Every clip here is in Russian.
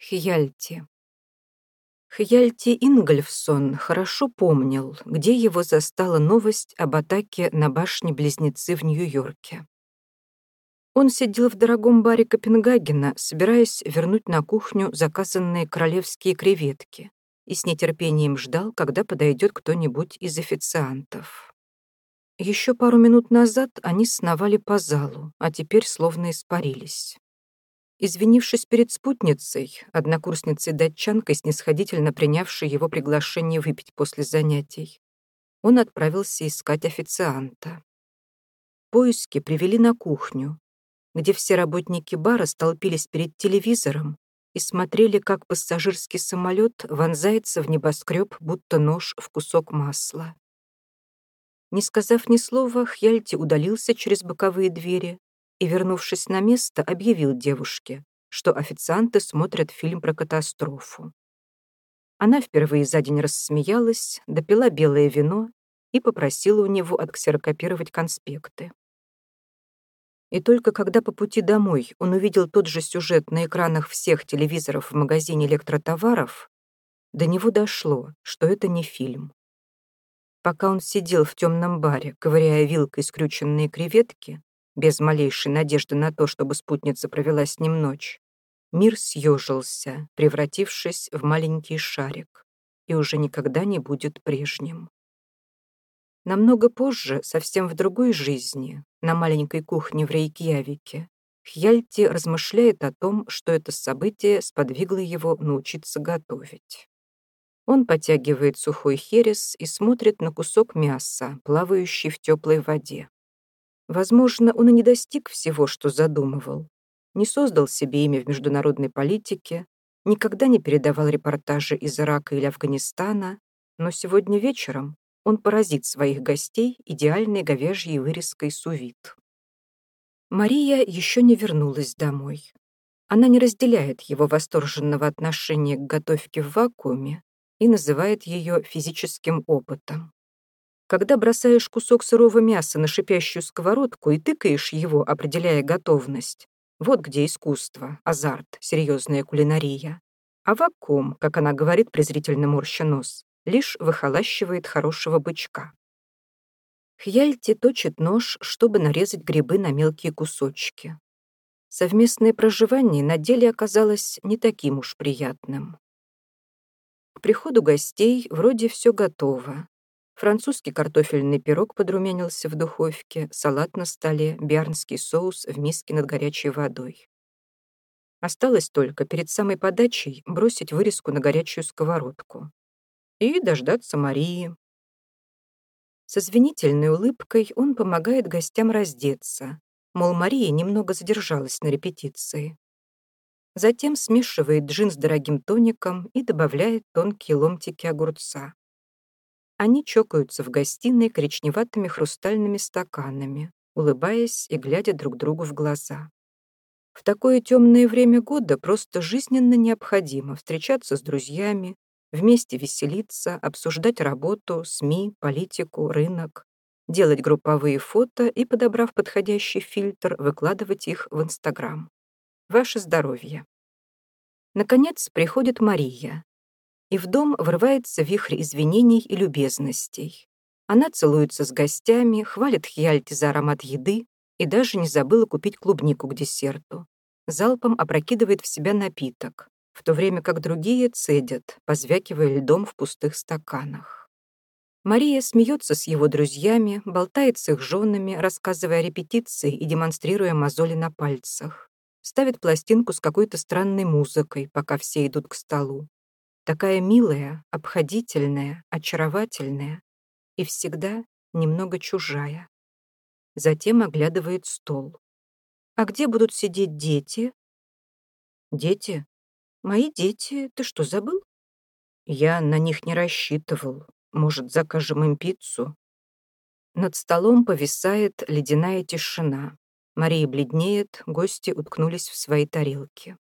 Хьяльти. Хьяльти Ингольфсон хорошо помнил, где его застала новость об атаке на башни-близнецы в Нью-Йорке. Он сидел в дорогом баре Копенгагена, собираясь вернуть на кухню заказанные королевские креветки, и с нетерпением ждал, когда подойдет кто-нибудь из официантов. Еще пару минут назад они сновали по залу, а теперь словно испарились. Извинившись перед спутницей, однокурсницей-датчанкой, снисходительно принявшей его приглашение выпить после занятий, он отправился искать официанта. Поиски привели на кухню, где все работники бара столпились перед телевизором и смотрели, как пассажирский самолет вонзается в небоскреб, будто нож в кусок масла. Не сказав ни слова, Хьяльти удалился через боковые двери, и, вернувшись на место, объявил девушке, что официанты смотрят фильм про катастрофу. Она впервые за день рассмеялась, допила белое вино и попросила у него отксерокопировать конспекты. И только когда по пути домой он увидел тот же сюжет на экранах всех телевизоров в магазине электротоваров, до него дошло, что это не фильм. Пока он сидел в темном баре, ковыряя вилкой скрюченные креветки, без малейшей надежды на то, чтобы спутница провела с ним ночь, мир съежился, превратившись в маленький шарик, и уже никогда не будет прежним. Намного позже, совсем в другой жизни, на маленькой кухне в Рейкьявике, Хьяльти размышляет о том, что это событие сподвигло его научиться готовить. Он потягивает сухой херес и смотрит на кусок мяса, плавающий в теплой воде. Возможно, он и не достиг всего, что задумывал. Не создал себе имя в международной политике, никогда не передавал репортажи из Ирака или Афганистана, но сегодня вечером он поразит своих гостей идеальной говяжьей вырезкой сувит. Мария еще не вернулась домой. Она не разделяет его восторженного отношения к готовке в вакууме и называет ее физическим опытом. Когда бросаешь кусок сырого мяса на шипящую сковородку и тыкаешь его, определяя готовность, вот где искусство, азарт, серьезная кулинария. А вакуум, как она говорит, презрительно морща нос, лишь выхолащивает хорошего бычка. Хьяльти точит нож, чтобы нарезать грибы на мелкие кусочки. Совместное проживание на деле оказалось не таким уж приятным. К приходу гостей вроде все готово, Французский картофельный пирог подрумянился в духовке, салат на столе, биарнский соус в миске над горячей водой. Осталось только перед самой подачей бросить вырезку на горячую сковородку. И дождаться Марии. Со звенительной улыбкой он помогает гостям раздеться, мол, Мария немного задержалась на репетиции. Затем смешивает джин с дорогим тоником и добавляет тонкие ломтики огурца. Они чокаются в гостиной коричневатыми хрустальными стаканами, улыбаясь и глядя друг другу в глаза. В такое темное время года просто жизненно необходимо встречаться с друзьями, вместе веселиться, обсуждать работу, СМИ, политику, рынок, делать групповые фото и, подобрав подходящий фильтр, выкладывать их в Инстаграм. Ваше здоровье. Наконец приходит Мария, и в дом врывается вихрь извинений и любезностей. Она целуется с гостями, хвалит Хьяльти за аромат еды и даже не забыла купить клубнику к десерту. Залпом опрокидывает в себя напиток, в то время как другие цедят, позвякивая льдом в пустых стаканах. Мария смеется с его друзьями, болтает с их женами, рассказывая о репетиции и демонстрируя мозоли на пальцах. Ставит пластинку с какой-то странной музыкой, пока все идут к столу. Такая милая, обходительная, очаровательная и всегда немного чужая. Затем оглядывает стол. «А где будут сидеть дети?» «Дети? Мои дети? Ты что, забыл?» «Я на них не рассчитывал. Может, закажем им пиццу?» Над столом повисает ледяная тишина. Мария бледнеет, гости уткнулись в свои тарелки.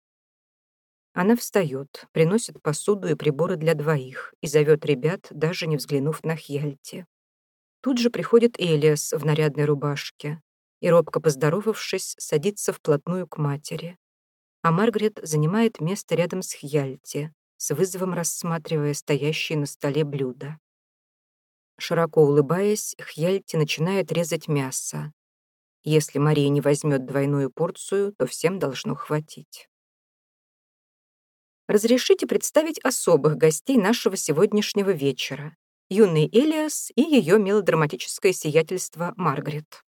Она встает, приносит посуду и приборы для двоих и зовет ребят, даже не взглянув на Хьяльти. Тут же приходит Элиас в нарядной рубашке и, робко поздоровавшись, садится вплотную к матери. а Маргарет занимает место рядом с Хьяльти, с вызовом рассматривая стоящие на столе блюда. Широко улыбаясь, Хьяльти начинает резать мясо. Если Мария не возьмет двойную порцию, то всем должно хватить. Разрешите представить особых гостей нашего сегодняшнего вечера. Юный Элиас и ее мелодраматическое сиятельство Маргарет.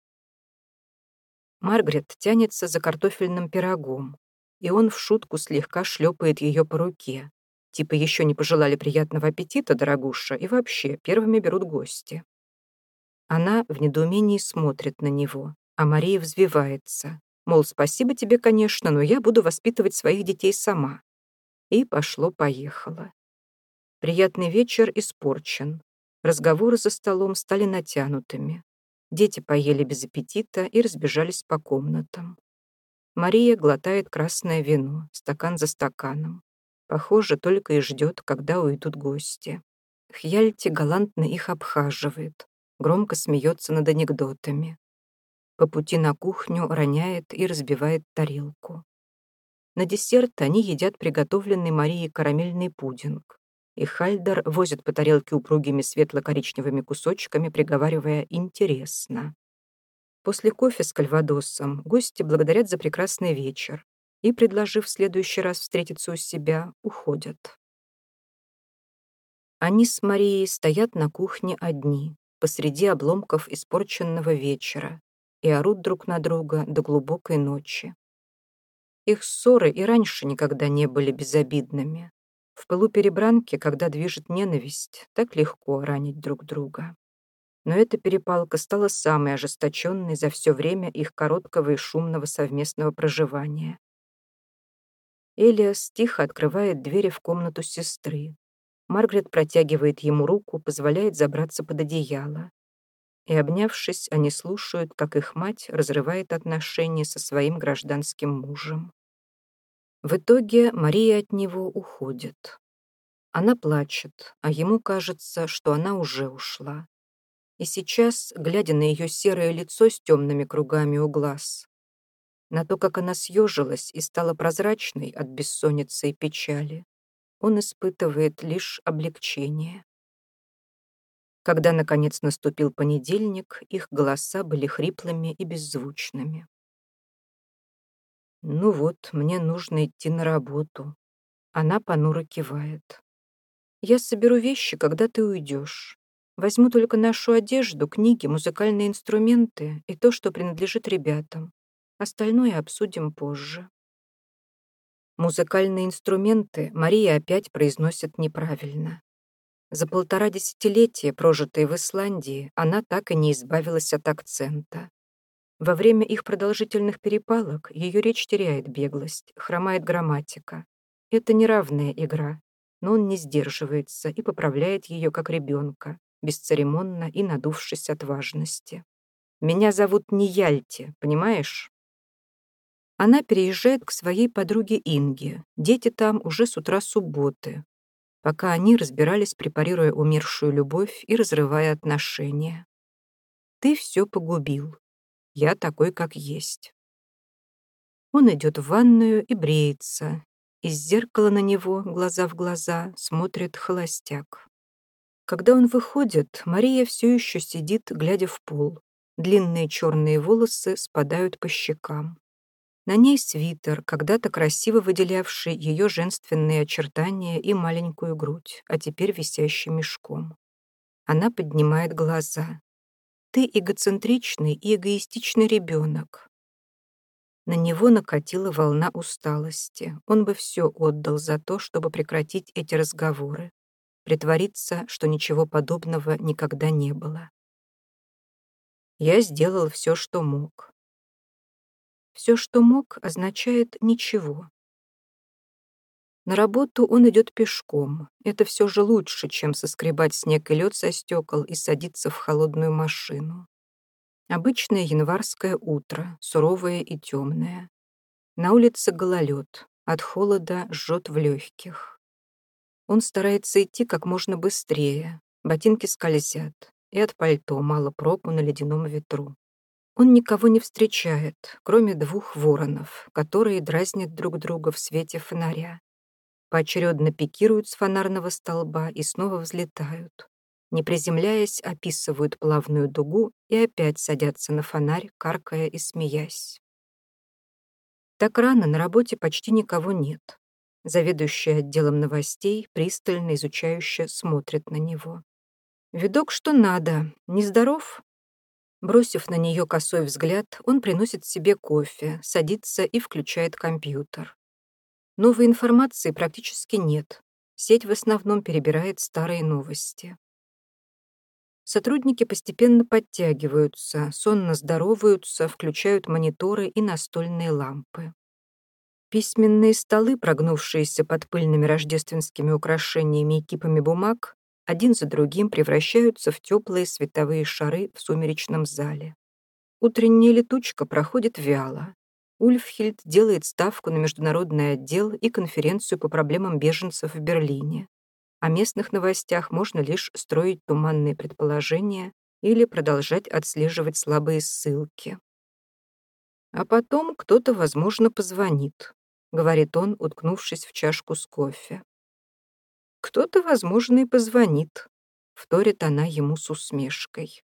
Маргарет тянется за картофельным пирогом, и он в шутку слегка шлепает ее по руке. Типа еще не пожелали приятного аппетита, дорогуша, и вообще первыми берут гости. Она в недоумении смотрит на него, а Мария взвивается. Мол, спасибо тебе, конечно, но я буду воспитывать своих детей сама. И пошло-поехало. Приятный вечер испорчен. Разговоры за столом стали натянутыми. Дети поели без аппетита и разбежались по комнатам. Мария глотает красное вино, стакан за стаканом. Похоже, только и ждет, когда уйдут гости. Хьяльти галантно их обхаживает, громко смеется над анекдотами. По пути на кухню роняет и разбивает тарелку. На десерт они едят приготовленный Марией карамельный пудинг. И Хальдер возит по тарелке упругими светло-коричневыми кусочками, приговаривая «интересно». После кофе с кальвадосом гости благодарят за прекрасный вечер и, предложив в следующий раз встретиться у себя, уходят. Они с Марией стоят на кухне одни, посреди обломков испорченного вечера, и орут друг на друга до глубокой ночи. Их ссоры и раньше никогда не были безобидными. В пылу перебранки, когда движет ненависть, так легко ранить друг друга но эта перепалка стала самой ожесточенной за все время их короткого и шумного совместного проживания. Элиас тихо открывает двери в комнату сестры. Маргарет протягивает ему руку, позволяет забраться под одеяло. И, обнявшись, они слушают, как их мать разрывает отношения со своим гражданским мужем. В итоге Мария от него уходит. Она плачет, а ему кажется, что она уже ушла. И сейчас, глядя на ее серое лицо с темными кругами у глаз, на то, как она съежилась и стала прозрачной от бессонницы и печали, он испытывает лишь облегчение. Когда, наконец, наступил понедельник, их голоса были хриплыми и беззвучными. «Ну вот, мне нужно идти на работу». Она понуро кивает. «Я соберу вещи, когда ты уйдешь. Возьму только нашу одежду, книги, музыкальные инструменты и то, что принадлежит ребятам. Остальное обсудим позже. Музыкальные инструменты Мария опять произносит неправильно. За полтора десятилетия, прожитые в Исландии, она так и не избавилась от акцента. Во время их продолжительных перепалок ее речь теряет беглость, хромает грамматика. Это неравная игра, но он не сдерживается и поправляет ее как ребенка, бесцеремонно и надувшись от важности. «Меня зовут не Яльти, понимаешь?» Она переезжает к своей подруге Инге. Дети там уже с утра субботы, пока они разбирались, препарируя умершую любовь и разрывая отношения. «Ты все погубил. Я такой, как есть». Он идет в ванную и бреется. Из зеркала на него, глаза в глаза, смотрит холостяк. Когда он выходит, Мария все еще сидит, глядя в пол. Длинные черные волосы спадают по щекам. На ней свитер, когда-то красиво выделявший ее женственные очертания и маленькую грудь, а теперь висящий мешком. Она поднимает глаза. «Ты эгоцентричный и эгоистичный ребенок». На него накатила волна усталости. Он бы все отдал за то, чтобы прекратить эти разговоры притвориться, что ничего подобного никогда не было. Я сделал все, что мог. Все, что мог, означает ничего. На работу он идет пешком. Это все же лучше, чем соскребать снег и лед со стекол и садиться в холодную машину. Обычное январское утро, суровое и темное. На улице гололед, от холода жжет в легких. Он старается идти как можно быстрее. Ботинки скользят, и от пальто мало проку на ледяном ветру. Он никого не встречает, кроме двух воронов, которые дразнят друг друга в свете фонаря. Поочередно пикируют с фонарного столба и снова взлетают. Не приземляясь, описывают плавную дугу и опять садятся на фонарь, каркая и смеясь. Так рано на работе почти никого нет. Заведующая отделом новостей пристально изучающе смотрит на него. Видок что надо, нездоров? Бросив на нее косой взгляд, он приносит себе кофе, садится и включает компьютер. Новой информации практически нет. Сеть в основном перебирает старые новости. Сотрудники постепенно подтягиваются, сонно здороваются, включают мониторы и настольные лампы. Письменные столы, прогнувшиеся под пыльными рождественскими украшениями и кипами бумаг, один за другим превращаются в теплые световые шары в сумеречном зале. Утренняя летучка проходит вяло. Ульфхильд делает ставку на международный отдел и конференцию по проблемам беженцев в Берлине. О местных новостях можно лишь строить туманные предположения или продолжать отслеживать слабые ссылки. А потом кто-то, возможно, позвонит, говорит он, уткнувшись в чашку с кофе. Кто-то, возможно, и позвонит, вторит она ему с усмешкой.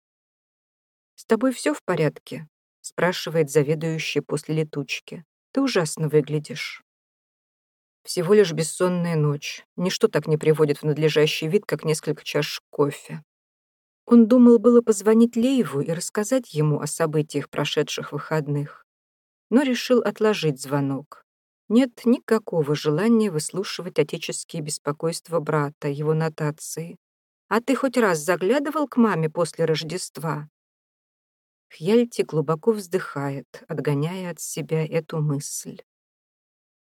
«С тобой все в порядке?» — спрашивает заведующий после летучки. «Ты ужасно выглядишь». Всего лишь бессонная ночь. Ничто так не приводит в надлежащий вид, как несколько чаш кофе. Он думал было позвонить Лееву и рассказать ему о событиях прошедших выходных, но решил отложить звонок. Нет никакого желания выслушивать отеческие беспокойства брата, его нотации. «А ты хоть раз заглядывал к маме после Рождества?» Хьяльти глубоко вздыхает, отгоняя от себя эту мысль.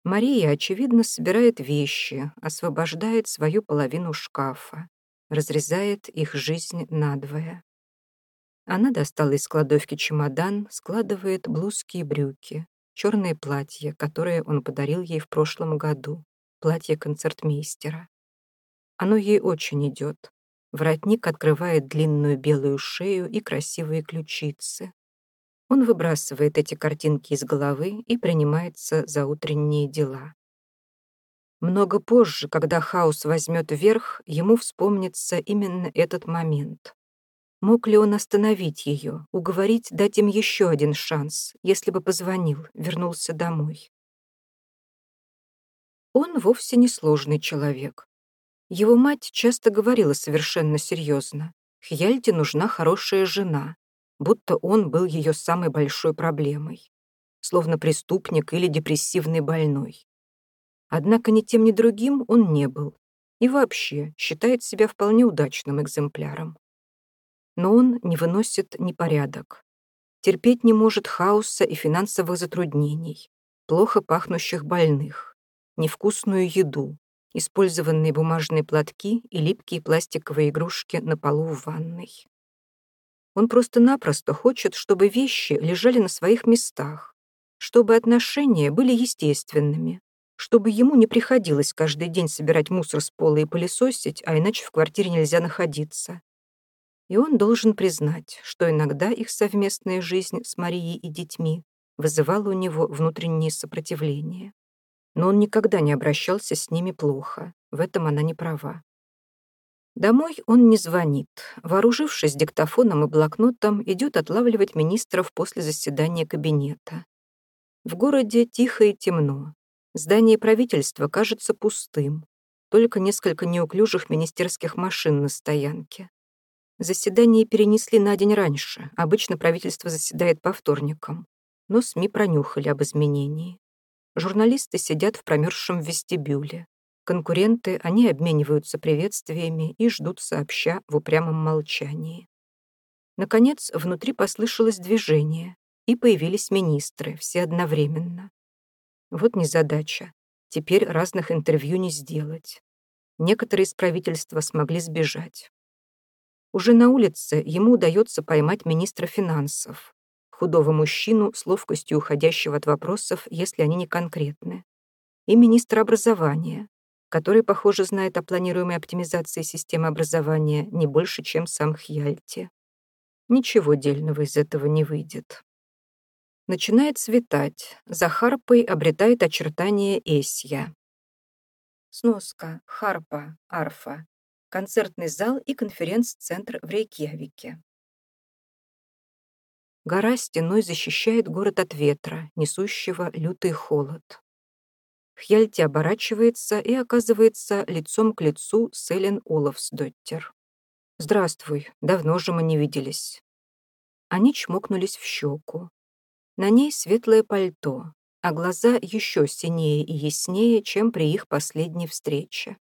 Мария, очевидно, собирает вещи, освобождает свою половину шкафа, разрезает их жизнь надвое. Она достала из кладовки чемодан, складывает блузки и брюки, черное платье, которое он подарил ей в прошлом году, платье концертмейстера. Оно ей очень идет. Воротник открывает длинную белую шею и красивые ключицы. Он выбрасывает эти картинки из головы и принимается за утренние дела. Много позже, когда хаос возьмет верх, ему вспомнится именно этот момент. Мог ли он остановить ее, уговорить дать им еще один шанс, если бы позвонил, вернулся домой? Он вовсе не сложный человек. Его мать часто говорила совершенно серьезно. Хьяльде нужна хорошая жена, будто он был ее самой большой проблемой, словно преступник или депрессивный больной. Однако ни тем, ни другим он не был и вообще считает себя вполне удачным экземпляром но он не выносит непорядок. Терпеть не может хаоса и финансовых затруднений, плохо пахнущих больных, невкусную еду, использованные бумажные платки и липкие пластиковые игрушки на полу в ванной. Он просто-напросто хочет, чтобы вещи лежали на своих местах, чтобы отношения были естественными, чтобы ему не приходилось каждый день собирать мусор с пола и пылесосить, а иначе в квартире нельзя находиться, и он должен признать, что иногда их совместная жизнь с Марией и детьми вызывала у него внутреннее сопротивление. Но он никогда не обращался с ними плохо, в этом она не права. Домой он не звонит. Вооружившись диктофоном и блокнотом, идет отлавливать министров после заседания кабинета. В городе тихо и темно. Здание правительства кажется пустым. Только несколько неуклюжих министерских машин на стоянке. Заседание перенесли на день раньше. Обычно правительство заседает по вторникам. Но СМИ пронюхали об изменении. Журналисты сидят в промерзшем вестибюле. Конкуренты, они обмениваются приветствиями и ждут сообща в упрямом молчании. Наконец, внутри послышалось движение, и появились министры, все одновременно. Вот незадача. Теперь разных интервью не сделать. Некоторые из правительства смогли сбежать. Уже на улице ему удается поймать министра финансов, худого мужчину с ловкостью уходящего от вопросов, если они не конкретны, и министра образования, который, похоже, знает о планируемой оптимизации системы образования не больше, чем сам Хьяльти. Ничего дельного из этого не выйдет. Начинает светать. За харпой обретает очертания Эсья. Сноска. Харпа. Арфа. Концертный зал и конференц-центр в Рейкьявике. Гора стеной защищает город от ветра, несущего лютый холод. Хьяльти оборачивается и оказывается лицом к лицу с Эллен Олафсдоттер. «Здравствуй, давно же мы не виделись». Они чмокнулись в щеку. На ней светлое пальто, а глаза еще синее и яснее, чем при их последней встрече.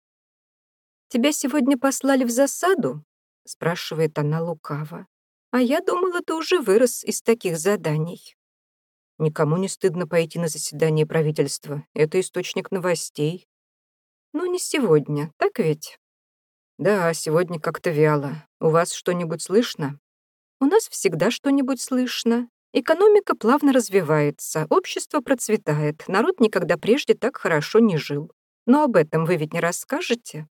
«Тебя сегодня послали в засаду?» — спрашивает она лукаво. А я думала, ты уже вырос из таких заданий. Никому не стыдно пойти на заседание правительства. Это источник новостей. Ну, не сегодня, так ведь? Да, сегодня как-то вяло. У вас что-нибудь слышно? У нас всегда что-нибудь слышно. Экономика плавно развивается, общество процветает, народ никогда прежде так хорошо не жил. Но об этом вы ведь не расскажете?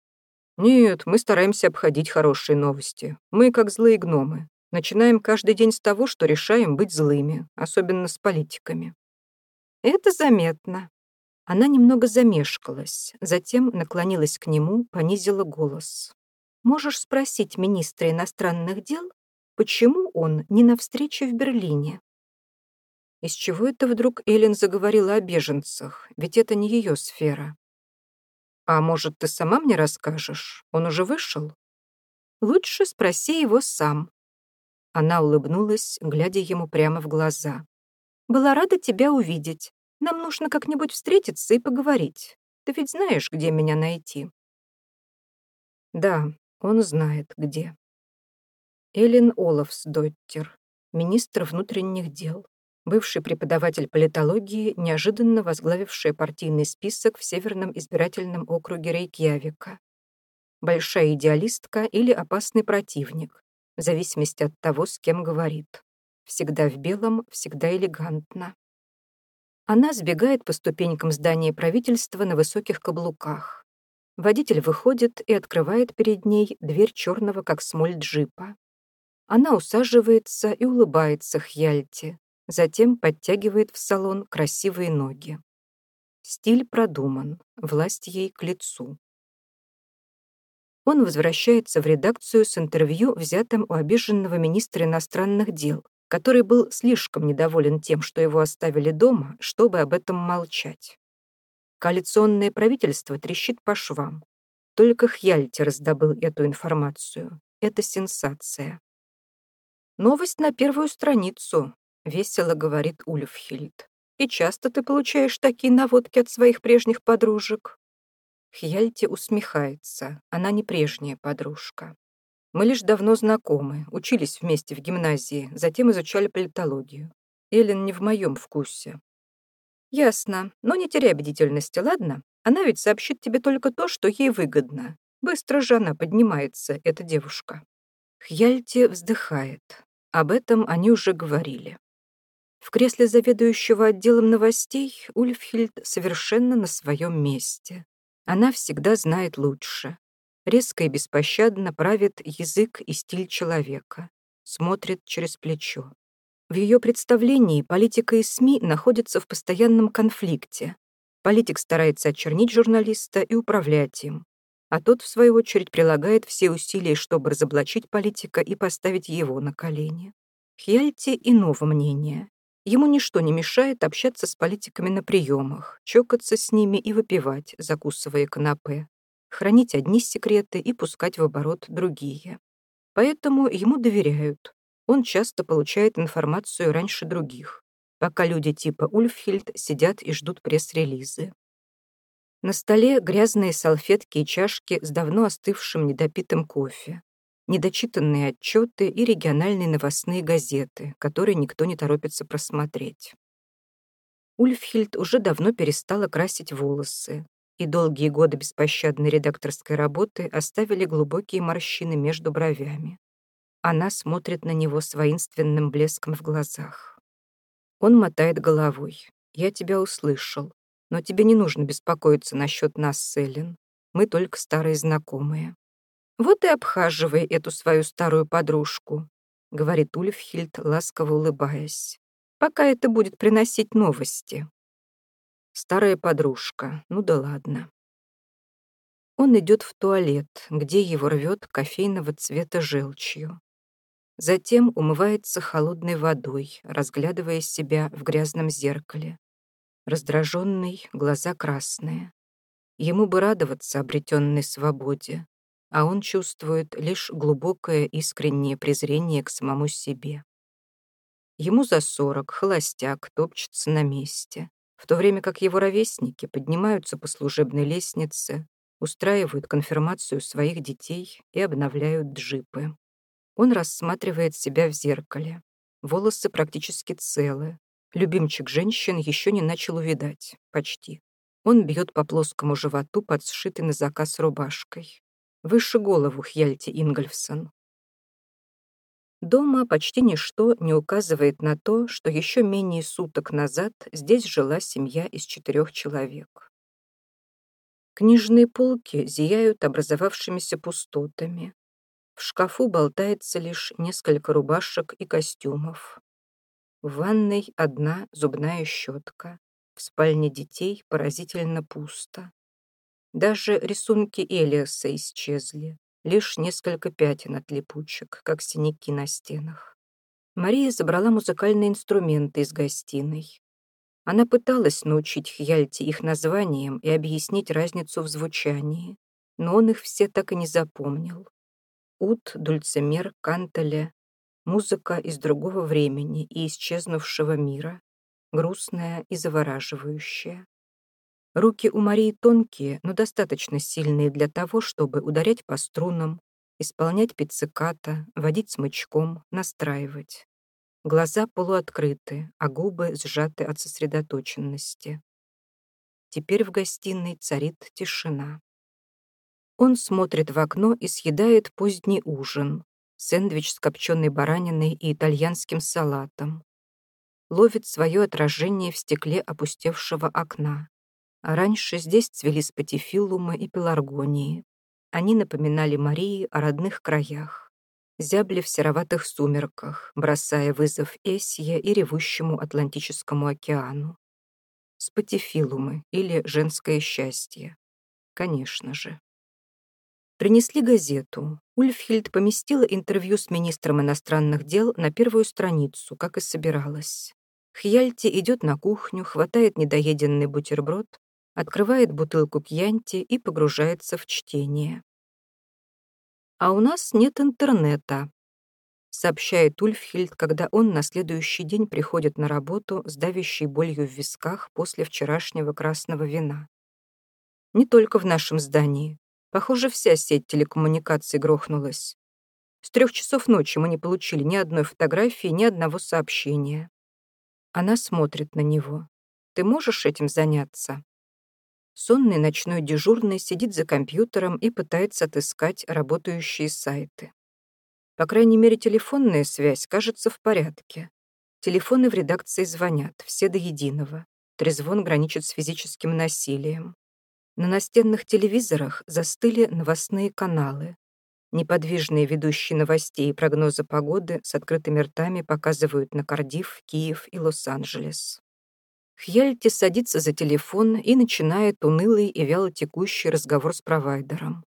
Нет, мы стараемся обходить хорошие новости. Мы как злые гномы. Начинаем каждый день с того, что решаем быть злыми, особенно с политиками. Это заметно. Она немного замешкалась, затем наклонилась к нему, понизила голос. «Можешь спросить министра иностранных дел, почему он не на встрече в Берлине?» Из чего это вдруг Эллен заговорила о беженцах? Ведь это не ее сфера. «А может, ты сама мне расскажешь? Он уже вышел?» «Лучше спроси его сам», она улыбнулась, глядя ему прямо в глаза. «Была рада тебя увидеть. Нам нужно как-нибудь встретиться и поговорить. Ты ведь знаешь, где меня найти?» Да, он знает, где. Эллен Олафсдоттер, министр внутренних дел, бывший преподаватель политологии, неожиданно возглавившая партийный список в Северном избирательном округе Рейкьявика. Большая идеалистка или опасный противник, в зависимости от того, с кем говорит. Всегда в белом, всегда элегантно. Она сбегает по ступенькам здания правительства на высоких каблуках. Водитель выходит и открывает перед ней дверь черного, как смоль джипа. Она усаживается и улыбается Хьяльте, затем подтягивает в салон красивые ноги. Стиль продуман, власть ей к лицу он возвращается в редакцию с интервью, взятым у обиженного министра иностранных дел, который был слишком недоволен тем, что его оставили дома, чтобы об этом молчать. Коалиционное правительство трещит по швам. Только Хьяльти раздобыл эту информацию. Это сенсация. «Новость на первую страницу», — весело говорит Ульфхильд. «И часто ты получаешь такие наводки от своих прежних подружек?» Хьяльти усмехается. Она не прежняя подружка. Мы лишь давно знакомы, учились вместе в гимназии, затем изучали политологию. Эллен не в моем вкусе. Ясно, но не теряй бдительности, ладно? Она ведь сообщит тебе только то, что ей выгодно. Быстро же она поднимается, эта девушка. Хьяльти вздыхает. Об этом они уже говорили. В кресле заведующего отделом новостей Ульфхильд совершенно на своем месте. Она всегда знает лучше. Резко и беспощадно правит язык и стиль человека. Смотрит через плечо. В ее представлении политика и СМИ находятся в постоянном конфликте. Политик старается очернить журналиста и управлять им, а тот, в свою очередь, прилагает все усилия, чтобы разоблачить политика и поставить его на колени. Хьяльти иного мнения. Ему ничто не мешает общаться с политиками на приемах, чокаться с ними и выпивать, закусывая канапе, хранить одни секреты и пускать в оборот другие. Поэтому ему доверяют. Он часто получает информацию раньше других, пока люди типа Ульфхильд сидят и ждут пресс-релизы. На столе грязные салфетки и чашки с давно остывшим недопитым кофе недочитанные отчеты и региональные новостные газеты, которые никто не торопится просмотреть. Ульфхильд уже давно перестала красить волосы, и долгие годы беспощадной редакторской работы оставили глубокие морщины между бровями. Она смотрит на него с воинственным блеском в глазах. Он мотает головой. «Я тебя услышал, но тебе не нужно беспокоиться насчет нас, Селлен. Мы только старые знакомые. Вот и обхаживай эту свою старую подружку. — говорит Ульфхильд, ласково улыбаясь. «Пока это будет приносить новости». Старая подружка, ну да ладно. Он идет в туалет, где его рвет кофейного цвета желчью. Затем умывается холодной водой, разглядывая себя в грязном зеркале. Раздраженный, глаза красные. Ему бы радоваться обретенной свободе, а он чувствует лишь глубокое искреннее презрение к самому себе. Ему за сорок, холостяк, топчется на месте, в то время как его ровесники поднимаются по служебной лестнице, устраивают конфирмацию своих детей и обновляют джипы. Он рассматривает себя в зеркале. Волосы практически целы. Любимчик женщин еще не начал увидать. Почти. Он бьет по плоскому животу под сшитой на заказ рубашкой. Выше голову Хьяльти Ингольфсон. Дома почти ничто не указывает на то, что еще менее суток назад здесь жила семья из четырех человек. Книжные полки зияют образовавшимися пустотами. В шкафу болтается лишь несколько рубашек и костюмов. В ванной одна зубная щетка. В спальне детей поразительно пусто. Даже рисунки Элиаса исчезли, лишь несколько пятен от липучек, как синяки на стенах. Мария забрала музыкальные инструменты из гостиной. Она пыталась научить Хьяльти их названиям и объяснить разницу в звучании, но он их все так и не запомнил. Ут, дульцимер, кантеля — музыка из другого времени и исчезнувшего мира, грустная и завораживающая. Руки у Марии тонкие, но достаточно сильные для того, чтобы ударять по струнам, исполнять пицциката, водить смычком, настраивать. Глаза полуоткрыты, а губы сжаты от сосредоточенности. Теперь в гостиной царит тишина. Он смотрит в окно и съедает поздний ужин, сэндвич с копченой бараниной и итальянским салатом. Ловит свое отражение в стекле опустевшего окна. А раньше здесь цвели спатифилумы и пеларгонии. Они напоминали Марии о родных краях. Зябли в сероватых сумерках, бросая вызов Эсье и ревущему Атлантическому океану. Спатифилумы или женское счастье. Конечно же. Принесли газету. Ульфхильд поместила интервью с министром иностранных дел на первую страницу, как и собиралась. Хьяльти идет на кухню, хватает недоеденный бутерброд, открывает бутылку кьянти и погружается в чтение. «А у нас нет интернета», — сообщает Ульфхильд, когда он на следующий день приходит на работу с давящей болью в висках после вчерашнего красного вина. «Не только в нашем здании. Похоже, вся сеть телекоммуникаций грохнулась. С трех часов ночи мы не получили ни одной фотографии, ни одного сообщения». Она смотрит на него. «Ты можешь этим заняться?» Сонный ночной дежурный сидит за компьютером и пытается отыскать работающие сайты. По крайней мере, телефонная связь кажется в порядке. Телефоны в редакции звонят, все до единого. Трезвон граничит с физическим насилием. На настенных телевизорах застыли новостные каналы. Неподвижные ведущие новостей и прогнозы погоды с открытыми ртами показывают на Кардив, Киев и Лос-Анджелес. Хьяльти садится за телефон и начинает унылый и вяло текущий разговор с провайдером.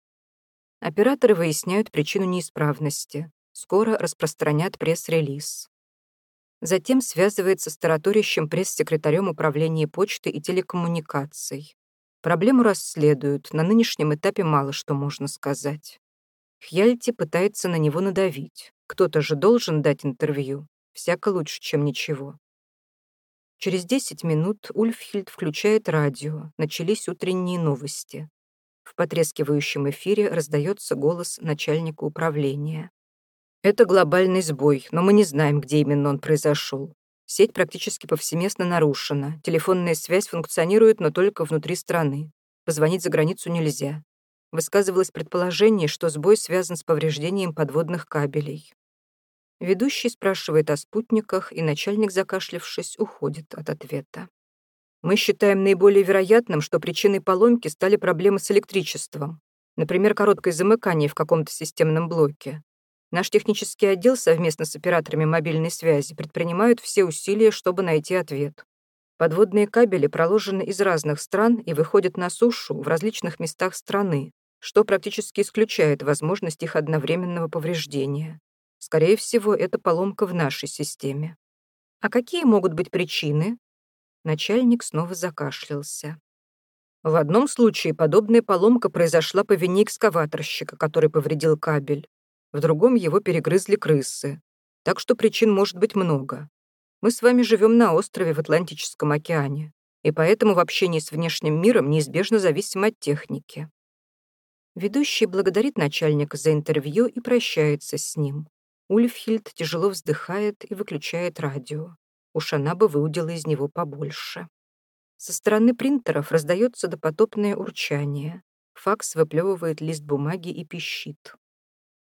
Операторы выясняют причину неисправности. Скоро распространят пресс-релиз. Затем связывается с тараторящим пресс-секретарем управления почты и телекоммуникаций. Проблему расследуют, на нынешнем этапе мало что можно сказать. Хьяльти пытается на него надавить. Кто-то же должен дать интервью. Всяко лучше, чем ничего. Через 10 минут Ульфхильд включает радио, начались утренние новости. В потрескивающем эфире раздается голос начальника управления. Это глобальный сбой, но мы не знаем, где именно он произошел. Сеть практически повсеместно нарушена, телефонная связь функционирует, но только внутри страны. Позвонить за границу нельзя. Высказывалось предположение, что сбой связан с повреждением подводных кабелей. Ведущий спрашивает о спутниках, и начальник, закашлявшись, уходит от ответа. Мы считаем наиболее вероятным, что причиной поломки стали проблемы с электричеством, например, короткое замыкание в каком-то системном блоке. Наш технический отдел совместно с операторами мобильной связи предпринимают все усилия, чтобы найти ответ. Подводные кабели проложены из разных стран и выходят на сушу в различных местах страны, что практически исключает возможность их одновременного повреждения. Скорее всего, это поломка в нашей системе. А какие могут быть причины? Начальник снова закашлялся. В одном случае подобная поломка произошла по вине экскаваторщика, который повредил кабель в другом его перегрызли крысы. Так что причин может быть много. Мы с вами живем на острове в Атлантическом океане, и поэтому в общении с внешним миром неизбежно зависим от техники. Ведущий благодарит начальника за интервью и прощается с ним. Ульфхильд тяжело вздыхает и выключает радио. Уж она бы выудила из него побольше. Со стороны принтеров раздается допотопное урчание. Факс выплевывает лист бумаги и пищит.